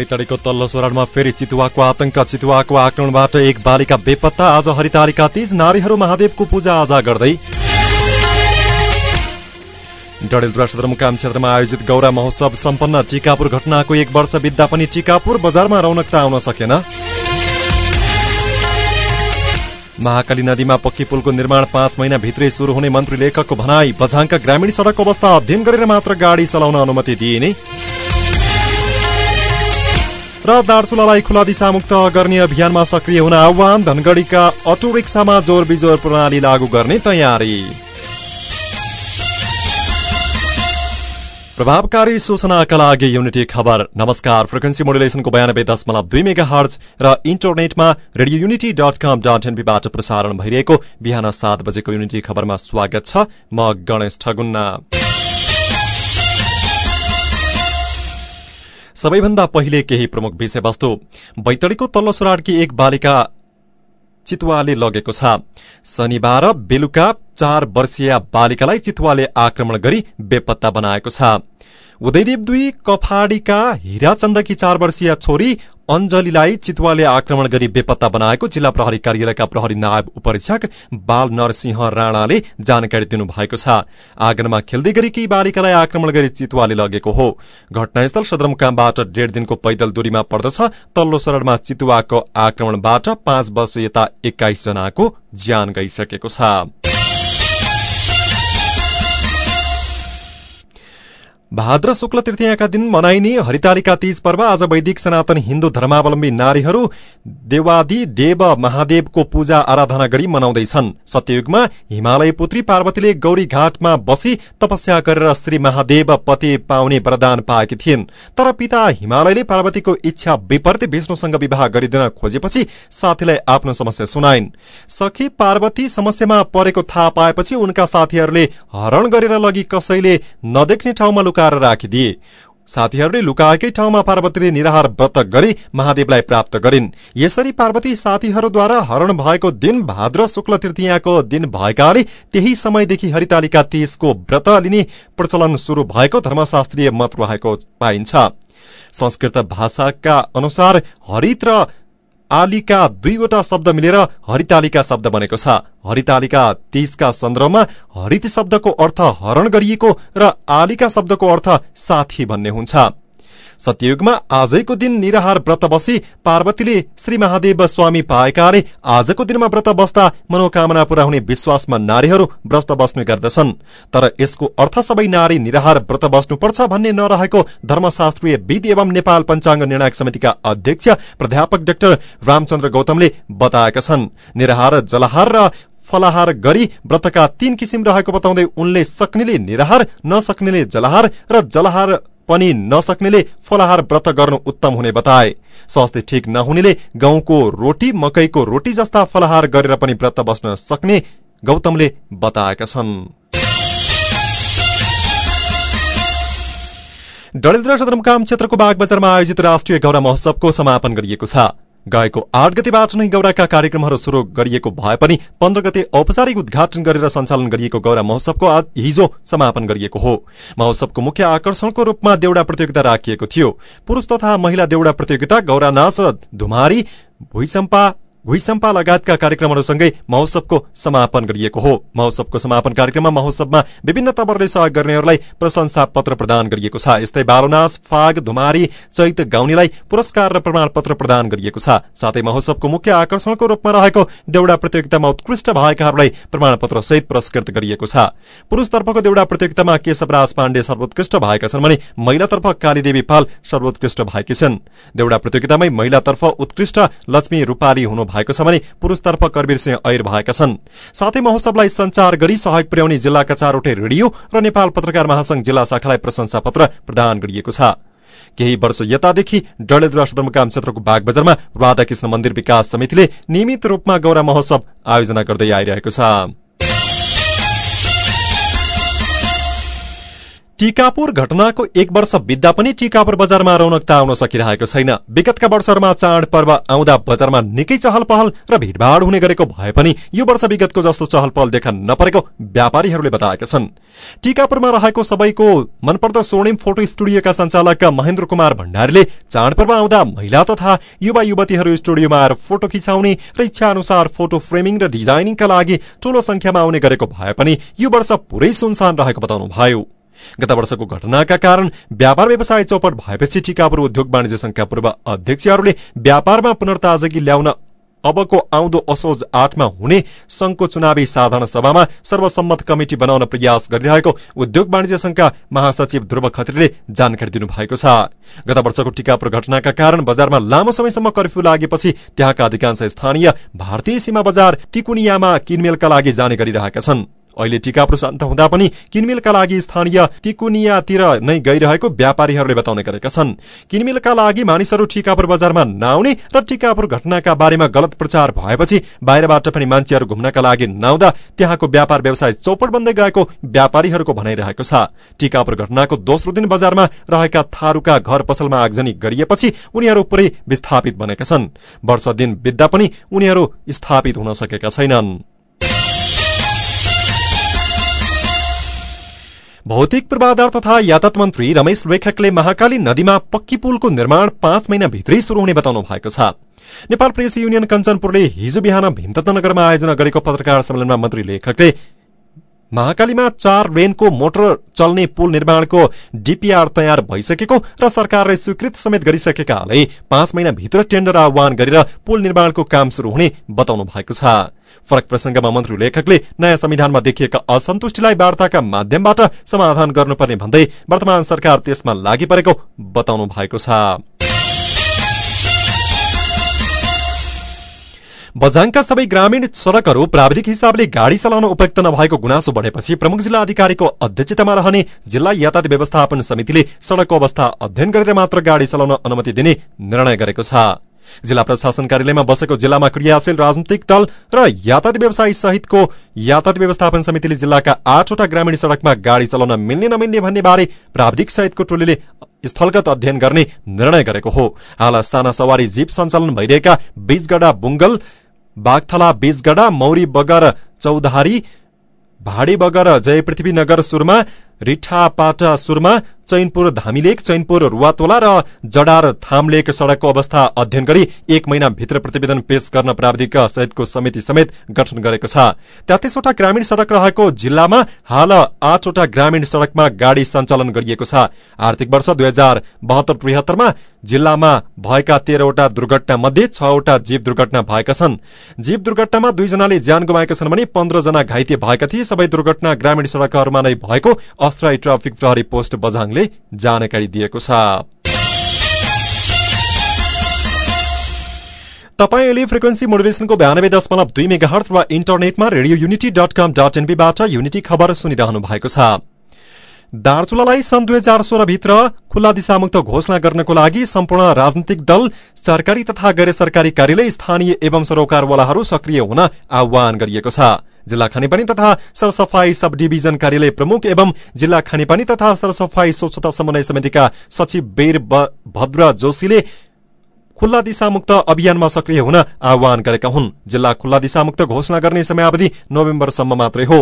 बैतडीको तल्लो सोराडमा फेरि चितुवाको आतंक चितुवाको आक्रमणबाट एक बालिका बेपत्ता आज हरितालिका तीज नारीहरू महादेवको पूजा आजा गर्दै डडेलधुरा सदरमुकाम क्षेत्रमा आयोजित गौरा महोत्सव सम्पन्न टिकापुर घटनाको एक वर्ष बित्दा पनि टिकापुर बजारमा रौनकता आउन सकेन। महाकाली नदीमा पक्की पुलको निर्माण पाँच महिनाभित्रै शुरू हुने मन्त्री लेखकको भनाई बझाङका ग्रामीण सड़कको अवस्था अध्ययन गरेर मात्र गाड़ी चलाउन अनुमति दिइने। र दार्चुलालाई खुला दिशामुक्त गर्ने अभियानमा सक्रिय हुन आह्वान धनगढ़ीका अटो रिक्सामा जोर बिजोर प्रणाली लागू गर्ने तयारी। प्रभावकारी सूचनाका लागि युनिटी खबर। नमस्कार फ्रिक्वेन्सी मोडुलेसनको बयानब्बे दशमलव दुई मेगा हर्ज र इन्टरनेटमा radio Unity dot com dot एनपीबाट प्रसारण भइरहेको बिहान सात बजेको युनिटी खबरमा स्वागत छ म गणेश ठगुन्ना। सबैभन्दा पहिले केही प्रमुख विषयवस्तु। बैतडीको तल्लो सुराडकी एक बालिका चितुवाले लगेको छ। शनिबार बेलुका चार वर्षीय बालिकालाई चितुवाले आक्रमण गरी बेपत्ता बनाएको छ। उदयदेव दुई कफाडीका हिराचन्दकी चार वर्षीय छोरी अञ्जलीलाई चितुवाले आक्रमण गरी बेपत्ता बनाएको जिल्ला प्रहरी कार्यालयका प्रहरी नायब उपरीक्षक बाल नरसिंह राणाले जानकारी दिनुभएको छ। आँगनमा खेल्दै गरेकी बालिकालाई आक्रमण गरी चितुवाले लगेको हो। घटनास्थल सदरमुकामबाट डेढ दिनको पैदल दूरीमा पर्दछ। तल्लो शरणमा चितुवाको आक्रमणबाट पाँच वर्ष यता एक्काइस जनाको ज्यान गइसकेको छ। भाद्र शुक्ल तृतीयका दिन मनाइने हरितालिका तीज पर्व आज वैदिक सनातन हिन्दू धर्मावलम्बी नारीहरू देवादि देव महादेवको पूजा आराधना गरी मनाउँदैछन्। सत्ययुगमा हिमालय पुत्री पार्वतीले गौरी घाटमा बसी तपस्या गरेर श्री महादेव पति पाउने वरदान पाएकी थिइन्। तर पिता हिमालयले पार्वतीको इच्छा विपरीत विष्णुसँग विवाह गरिदिन खोजेपछि साथीलाई आफ्नो समस्या सुनाइन्। सखी पार्वती समस्यामा परेको थाहा पाएपछि उनका साथीहरूले हरण गरेर लगी कसैले नदेख्ने ठाउँमा लुकाएर राखिदिए साथीहरूले लुकाएकै ठाउँमा पार्वतीले निराहार व्रत गरी महादेवलाई प्राप्त गरिन्। यसरी पार्वती साथीहरूद्वारा हरण भएको दिन भाद्र शुक्ल तृतीयाको दिन भएकाले त्यही समयदेखि हरितालिका तीजको व्रत लिने प्रचलन शुरू भएको धर्मशास्त्रीय मत रहेको पाइन्छ। संस्कृत भाषाका अनुसार हरित र आलिका दुईवटा शब्द मिलेर हरितालिका शब्द बनेको छ। हरितालिका तीसका सन्दर्भमा हरित शब्दको अर्थ हरण गरिएको र आलिका शब्दको अर्थ साथी भन्ने हुन्छ। सत्ययुगमा आजैको दिन निराहार व्रत बसी पार्वतीले श्री महादेव स्वामी पाएकाले आजको दिनमा व्रत बस्दा मनोकामना पूरा हुने विश्वासमा नारीहरू व्रत बस्ने गर्दछन् तर यसको अर्थ सबै नारी निराहार व्रत बस्नुपर्छ भन्ने नरहेको धर्मशास्त्रीय विध एवं नेपाल पञ्चाङ्ग निर्णायक समितिका अध्यक्ष प्राध्यापक डाक्टर रामचन्द्र गौतमले बताएका छन् निराहार जलाहार र फलाहार गरी व्रतका तीन किसिम रहेको बताउँदै उनले सक्नेले निराहार नसक्नेले जलाहार र जलाहार पनि नसक्नेले फलाहार व्रत गर्नु उत्तम हुने बताए। स्वास्थ्य ठिक नहुनेले गाउँको रोटी मकैको रोटी जस्ता फलाहार गरेर पनि व्रत बस्न सक्ने गौतमले बताएका छन्। डडेलधुरा सदरमुकाम क्षेत्रको बागबजारमा आयोजित राष्ट्रिय गौरा महोत्सवको समापन गरिएको छ। गएको आठ गतेबाट नै गौराका कार्यक्रमहरू शुरू गरिएको भए पनि पन्ध्र गते औपचारिक उद्घाटन गरेर सञ्चालन गरिएको गौरा महोत्सवको आज हिजो समापन गरिएको हो। महोत्सवको मुख्य आकर्षणको रूपमा देउडा प्रतियोगिता राखिएको थियो। पुरूष तथा महिला देउडा प्रतियोगिता गौरा नाच धुमारी भुइचम्पा घुइसम्पा लगायतका कार्यक्रमहरूसँगै महोत्सवको समापन गरिएको हो। महोत्सवको समापन कार्यक्रममा महोत्सवमा विभिन्न तवरले सहयोग गर्नेहरूलाई प्रशंसा पत्र प्रदान गरिएको छ। यस्तै बालोनाच फाग धुमारी चैत गाउनेलाई पुरस्कार र प्रमाणपत्र प्रदान गरिएको छ। साथै महोत्सवको मुख्य आकर्षणको रूपमा रहेको देउडा प्रतियोगितामा उत्कृष्ट भएकाहरूलाई प्रमाणपत्र सहित पुरस्कृत गरिएको छ। पुरूषतर्फको देउडा प्रतियोगितामा केशवराज पाण्डे सर्वोत्कृष्ट भएका छन् भने महिलातर्फ कालीदेवी पाल सर्वोत्कृष्ट भएकी छन्। देउडा प्रतियोगितामै महिलातर्फ उत्कृष्ट लक्ष्मी रूपाली हुनु भएको छ भने पुरूषतर्फ करवीर सिंह ऐर भएका छन्। साथै महोत्सवलाई संचार गरी सहयोग पुर्याउने जिल्लाका चारवटै रेडियो र नेपाल पत्रकार महासंघ जिल्ला शाखालाई प्रशंसा पत्र प्रदान गरिएको छ। केही वर्ष यतादेखि डडेलधुरा सदरमुकाम क्षेत्रको बागबजारमा राधाकृष्ण मन्दिर विकास समितिले नियमित रूपमा गौरा महोत्सव आयोजना गर्दै आइरहेको छ। टिकापुर घटनाको एक वर्ष बित्दा पनि टिकापुर बजारमा रौनकता आउन सकिरहेको छैन। विगतका वर्षहरूमा चाडपर्व आउँदा बजारमा निकै चहल पहल र भीड़भाड़ हुने गरेको भए पनि यो वर्ष विगतको जस्तो चहल पहल देखा नपरेको व्यापारीहरूले बताएका छन्। टिकापुरमा रहेको सबैको मनपर्दो स्वर्णिम फोटो स्टुडियोका संचालक महेन्द्र कुमार भण्डारीले चाडपर्व आउँदा महिला तथा युवा युवतीहरू स्टुडियोमा आएर फोटो खिचाउने र इच्छा अनुसार फोटो फ्रेमिङ र डिजाइनिङका लागि ठूलो संख्यामा आउने गरेको भए पनि यो वर्ष पुरै सुनसान रहेको बताउनुभयो। गत वर्षको घटनाका कारण व्यापार व्यवसाय चौपट भएपछि टिकापुर उद्योग वाणिज्य संघका पूर्व अध्यक्षहरूले व्यापारमा पुनर्ताजगी ल्याउन अबको आउँदो असोज आठमा हुने संघको चुनावी साधारण सभामा सर्वसम्मत कमिटी बनाउन प्रयास गरिरहेको उद्योग वाणिज्य संघका महासचिव ध्रुव खत्रीले जानकारी दिनुभएको छ। गत वर्षको टिकापुर घटनाका कारण बजारमा लामो समयसम्म कर्फ्यू लागेपछि त्यहाँका अधिकांश स्थानीय भारतीय सीमा बजार तिकुनियामा किनमेलका लागि जाने गरिरहेका छन्। अहिले टिकापुर शान्त हुँदा पनि किनमेलका लागि स्थानीय तिकुनियातिर नै गइरहेको व्यापारीहरूले बताउने गरेका छन्। किनमेलका लागि मानिसहरू टिकापुर बजारमा नआउने र टिकापुर घटनाका बारेमा गलत प्रचार भएपछि बाहिरबाट पनि मान्छेहरू घुम्नका लागि नआउँदा त्यहाँको व्यापार व्यवसाय चौपट बन्दै गएको व्यापारीहरूको भनाइरहेको छ। टिकापुर घटनाको दोस्रो दिन बजारमा रहेका थारूका घर पसलमा आगजनी गरिएपछि उनीहरू पुरै विस्थापित बनेका छन्। वर्ष दिन बित्दा पनि उनीहरू स्थापित हुन सकेका छैनन्। भौतिक पूर्वाधार तथा यातायात मन्त्री रमेश रेखकले महाकाली नदीमा पक्की पुलको निर्माण पाँच महिनाभित्रै शुरू हुने बताउनु भएको छ। नेपाल प्रेस युनियन कञ्चनपुरले हिजो बिहान भीमतत्वनगरमा आयोजना गरेको पत्रकार सम्मेलनमा मन्त्री लेखकले महाकालीमा चार रेनको मोटर चल्ने पुल निर्माणको डीपीआर तयार भइसकेको र सरकारले स्वीकृत समेत गरिसकेकाले पाँच महिनाभित्र टेण्डर आह्वान गरेर पुल निर्माणको काम शुरू हुने बताउनु भएको छ। फरक प्रसंगमा मन्त्री लेखकले नयाँ संविधानमा देखिएका असन्तुष्टिलाई वार्ताका माध्यमबाट समाधान गर्नुपर्ने भन्दै वर्तमान सरकार त्यसमा लागि परेको बताउनु भएको छ। बझाङका सबै ग्रामीण सड़कहरू प्राविधिक हिसाबले गाड़ी चलाउन उपयुक्त नभएको गुनासो बढ़ेपछि प्रमुख जिल्ला अधिकारीको अध्यक्षतामा रहने जिल्ला यातायात व्यवस्थापन समितिले सड़कको अवस्था अध्ययन गरेर मात्र गाड़ी चलाउन अनुमति दिने निर्णय गरेको छ। जिल्ला प्रशासन कार्यालयमा बसेको जिल्लामा क्रियाशील राजनैतिक दल र यातायात व्यवसायी सहितको यातायात व्यवस्थापन समितिले जिल्लाका आठवटा ग्रामीण सड़कमा गाड़ी चलाउन मिल्ने नमिल्ने भन्ने बारे प्राविधिक सहितको टोलीले स्थलगत अध्ययन गर्ने निर्णय गरेको हो। हाल साना सवारी जीप सञ्चालन भइरहेका बीजगडा बुङ्गल बागथला बीजगडा मौरी बगर चौधारी भाडी बगर जय पृथ्वीनगर सुरमा रिठापाटा सुरमा चैनपुर धामीलेक चैनपुर रुवातोला र जडार थामलेक सड़कको अवस्था अध्ययन गरी एक महिनाभित्र प्रतिवेदन पेश गर्न प्राविधिक सहितको समिति समेत गठन गरेको छ। तेत्तीसवटा ग्रामीण सड़क रहेको जिल्लामा हाल आठवटा ग्रामीण सड़कमा गाड़ी सञ्चालन गरिएको छ। आर्थिक वर्ष दुई हजार बहत्तर त्रिहत्तरमा जिल्लामा भएका तेह्रवटा दुर्घटना मध्ये छवटा जीव दुर्घटना भएका छन्। जीव दुर्घटनामा दुईजनाले ज्यान गुमाएका छन् भने पन्ध्रजना घाइते भएका थिए। सबै दुर्घटना ग्रामीण सड़कहरूमा नै भएको अस्थायी ट्राफिक प्रहरी पोस्ट बझाङले जानकारी दिएको छ। तपाईँ फ्रिक्वेन्सी मोडुलेसनको बयानब्बे दशमलव दुई मेगा हर्च वा इन्टरनेटमा radio Unity dot com dot एनबीबाट Unity खबर सुनिरहनु भएको छ। दार्चुलालाई सन् दुई हजार सोह्रभित्र खुल्ला दिशामुक्त घोषणा गर्नको लागि सम्पूर्ण राजनीतिक दल सरकारी तथा गैर सरकारी कार्यालय स्थानीय एवं सरोकारवालाहरू सक्रिय हुन आह्वान गरिएको छ। जिल्ला खानेपानी तथा सरसफाई सब डिभिजन कार्यालय प्रमुख एवं जिल्ला खानेपानी तथा सरसफाई स्वच्छता समन्वय समितिका सचिव वीर भद्र जोशीले खुल्ला दिशामुक्त अभियानमा सक्रिय हुन आह्वान गरेका हुन्। जिल्ला खुल्ला दिशामुक्त घोषणा गर्ने समयावधि नोभेम्बरसम्म मात्रै हो।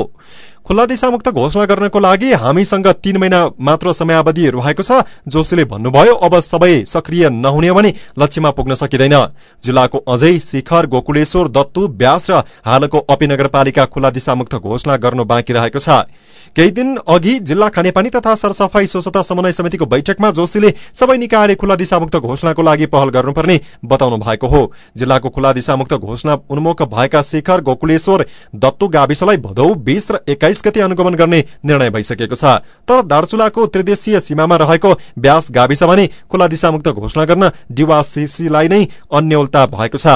खुल्ला दिशामुक्त घोषणा गर्नको लागि हामीसँग तीन महिना मात्र समयावधि रहेको छ। जोशीले भन्नुभयो अब सबै सक्रिय नहुने भने लक्ष्यमा पुग्न सकिँदैन। जिल्लाको अझै शिखर गोकुलेश्वर दत्तु व्यास र हालको अपी नगरपालिका खुल्ला दिशामुक्त घोषणा गर्नु बाँकी रहेको छ। केही दिन अघि जिल्ला खानेपानी तथा सरसफाई स्वच्छता समन्वय समितिको बैठकमा जोशीले सबै निकायले खुल्ला दिशामुक्त घोषणाको लागि पहल गर्नुपर्ने बताउनु भएको हो। जिल्लाको खुल्ला दिशामुक्त घोषणा उन्मुख भएका शिखर गोकुलेश्वर दत्तु गाविसलाई भदौ बीस र एक्काइस गते अनुगमन गर्ने निर्णय भइसकेको छ। तर दार्चुलाको त्रिदेशीय सीमामा रहेको ब्यास गाविस भने खुला दिशामुक्त घोषणा गर्न डिवासीसीलाई नै अन्यलता भएको छ।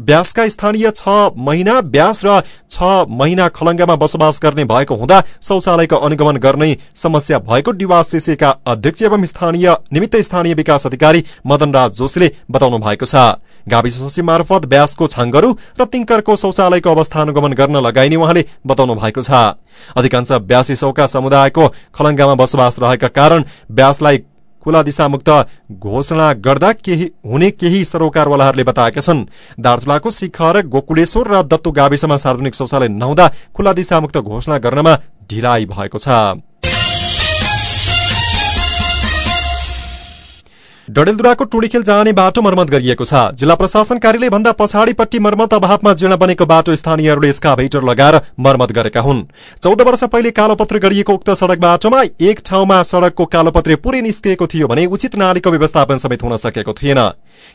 ब्यासका स्थानीय छ महिना ब्यास र छ महिना खलङ्गामा बसोबास गर्ने भएको हुँदा शौचालयको अनुगमन गर्ने समस्या भएको डिवासीसीका अध्यक्ष एवं स्थानीय निमित्त स्थानीय विकास अधिकारी मदन राज जोशीले बताउनु भएको छ। गाविस सोसी मार्फत ब्यासको छाङ्गरू र तिङ्करको शौचालयको अवस्था अनुगमन गर्न लगाइने उहाँले बताउनु भएको छ। अधिकांश ब्यासी सौका समुदायको खलङ्गामा बसोबास रहेका कारण ब्यासलाई खुला दिशामुक्त घोषणा गर्दा हुने केही सरोकारवालाहरूले बताएका छन्। दार्चुलाको शिखर गोकुलेश्वर र दत्तु गाविसमा सार्वजनिक शौचालय नहुँदा खुला दिशामुक्त घोषणा गर्नमा ढिलाइ भएको छ। डडेलधुराको टुडीखेल जाने बाटो मर्मत गरिएको छ। जिल्ला प्रशासन कार्यालय भन्दा पछाडिपट्टि मर्मत अभावमा जीर्ण बनेको बाटो स्थानीयहरूले स्काभेटर लगाएर मर्मत गरेका हुन्। चौध वर्ष पहिले कालोपत्र गरिएको उक्त सड़क बाटोमा एक ठाउँमा सड़कको कालोपत्रे पूरै निस्किएको थियो भने उचित नालीको व्यवस्थापन समेत हुन सकेको थिएन।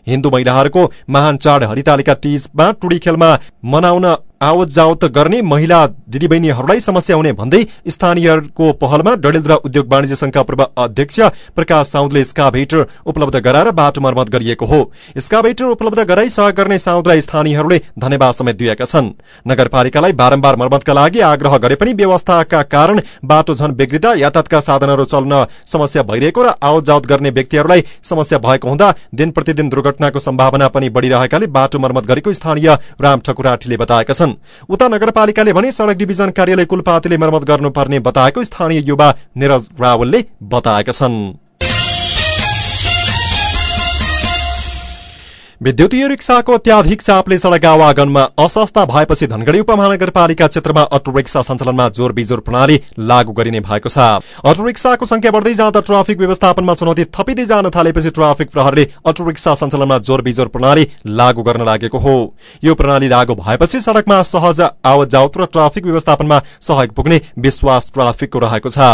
हिन्दू महिलाहरूको महान चाड हरितालिका तीजमा टुडीखेलमा मनाउन आवत जावत गर्ने महिला दिदीबहिनीहरूलाई समस्या हुने भन्दै स्थानीयको पहलमा डडेलधुरा उद्योग वाणिज्य संघका पूर्व अध्यक्ष प्रकाश साउदले स्काभेटर उपलब्ध गराएर बाटो मर्मत गरिएको हो। स्काभेटर उपलब्ध गराई सहयोग गर्ने साउदलाई स्थानीयहरूले धन्यवाद समेत दिएका छन्। नगरपालिकालाई बारम्बार मर्मतका लागि आग्रह गरे पनि व्यवस्थाका कारण बाटो झन बिग्रिँदा यातायातका साधनहरू चल्न समस्या भइरहेको र आवत गर्ने व्यक्तिहरूलाई समस्या भएको हुँदा दिन दुर्घटनाको सम्भावना पनि बढ़िरहेकाले बाटो मर्मत गरेको स्थानीय राम ठकुराठीले बताएका छन्। उता नगरपालिकाले भने सड़क डिभिजन कार्यालय कुलपातीले मर्मत गर्नुपर्ने बताएको स्थानीय युवा निरज रावलले बताएका छन्। विद्युतीय रिक्साको अत्याधिक चापले सड़क आवागनमा असस्ता भएपछि धनगढ़ी उपमहानगरपालिका क्षेत्रमा अटो रिक्सा सञ्चालनमा जोर बिजोर प्रणाली लागू गरिने भएको छ अटो रिक्साको संख्या बढ़दै जाँदा ट्राफिक व्यवस्थापनमा चुनौती थपिँदै जान थालेपछि ट्राफिक प्रहरले अटो रिक्सा सञ्चालनमा जोर बिजोर प्रणाली लागू गर्न लागेको हो यो प्रणाली लागू भएपछि सड़कमा सहज आवत र ट्राफिक व्यवस्थापनमा सहयोग पुग्ने विश्वास ट्राफिकको रहेको छ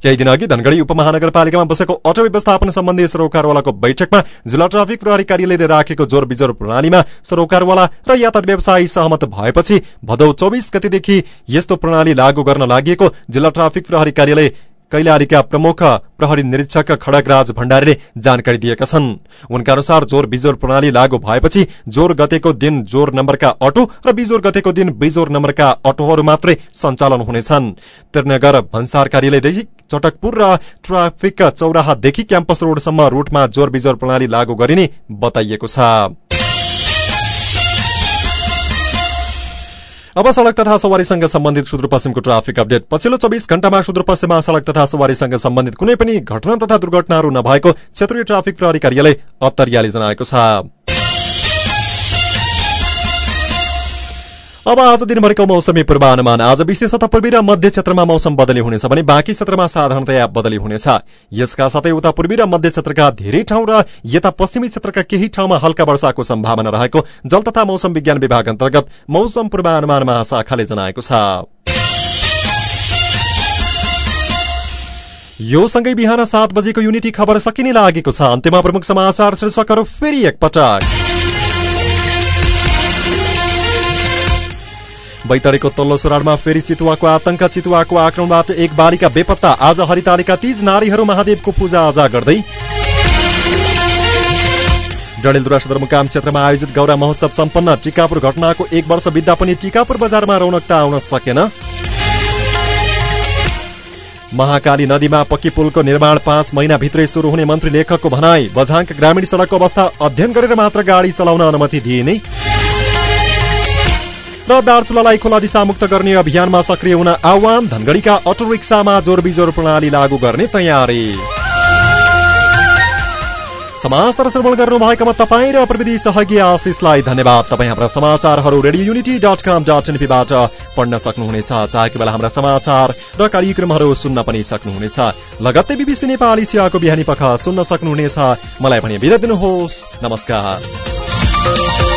केही दिन अघि धनगढ़ी उपमहानगरपालिकामा बसेको अटो व्यवस्थापन सम्बन्धी सरोकारवालाको बैठकमा जिल्ला ट्राफिक प्रहरी कार्यालयले राखेको जोर बिजोर प्रणालीमा सरोकारवाला र यातायात व्यवसायी सहमत भएपछि भदौ चौबिस गतिदेखि यस्तो प्रणाली लागू गर्न लागि जिल्ला ट्राफिक प्रहरी कार्यालय कैलालीका प्रमुख प्रहरी निरीक्षक खडगराज भण्डारीले जानकारी दिएका छन्। उनका अनुसार जोर बिजोर प्रणाली लागू भएपछि जोर गतेको दिन जोर नम्बरका अटो र बिजोर गतेको दिन बिजोर नम्बरका अटोहरू मात्रै सञ्चालन हुनेछन्। त्रिनगर भन्सार कार्यालयदेखि चटकपुर र ट्राफिक चौराहादेखि क्याम्पस रोडसम्म रूटमा जोर बिजोर प्रणाली लागू गरिने बताइएको छ। अब सड़क तथा सवारीसँग सम्बन्धित सुदूरपश्चिमको ट्राफिक अपडेट। पछिल्लो चौबिस घण्टामा सुदूरपश्चिममा सड़क तथा सवारीसँग सम्बन्धित कुनै पनि घटना तथा दुर्घटनाहरू नभएको क्षेत्रीय ट्राफिक प्रहरी कार्यालय अत्तरियाले जनाएको छ। अब आज दिनभरिको मौसमी पूर्वानुमान। आज विशेषतः पूर्वी र मध्य क्षेत्रमा मौसम बदली हुनेछ भने बाँकी क्षेत्रमा साधारणतया बदली हुनेछ। यसका साथै उता पूर्वी र मध्य क्षेत्रका धेरै ठाउँ र यता पश्चिमी क्षेत्रका केही ठाउँमा हल्का वर्षाको सम्भावना रहेको जल तथा मौसम विज्ञान विभाग अन्तर्गत मौसम पूर्वानुमान महाशाखाले जनाएको छ। यो सँगै बिहान सात बजेको युनिटी खबर सकिने लागेको छ। अन्त्यमा प्रमुख समाचार शीर्षकहरू फेरि एकपटक। बैतडीको तल्लो सोराडमा फेरि चितुवाको आतंक चितुवाको आक्रमणबाट एक बालिका बेपत्ता आज हरितालिका तीज नारीहरू महादेवको पूजा आजा गर्दै डडेलधुरा सदरमुकाम क्षेत्रमा आयोजित गौरा महोत्सव सम्पन्न। टिकापुर घटनाको एक वर्ष बित्दा पनि टिकापुर बजारमा रौनकता आउन सकेन। महाकाली नदीमा पक्की पुलको निर्माण पाँच महिनाभित्रै शुरू हुने मन्त्री लेखकको भनाई बझाङ ग्रामीण सड़कको अवस्था अध्ययन गरेर मात्र गाडी चलाउन अनुमति दिइने। र दार्चुलालाई दिशामुक्त गर्ने अभियानमा सक्रिय हुन आह्वान धनगढ़ीका अटो रिक्सामा जोर बिजोर प्रणाली लागू गर्ने तयारी। समाचार श्रवण गर्नु भएकोमा तपाईँ र प्रविधि सहयोगी आशिषलाई धन्यवाद। तपाईँ हाम्रा समाचारहरू radio Unity dot com dot एनपीबाट पढ्न सक्नुहुनेछ। चाहेको बेला हाम्रा समाचार र कार्यक्रमहरू सुन्न पनि सक्नुहुनेछ। लगत्तै बिबिसी नेपाली सियाको बिहानी पख सुन्न सक्नुहुनेछ। मलाई पनि बिदा दिनुहोस्। नमस्कार।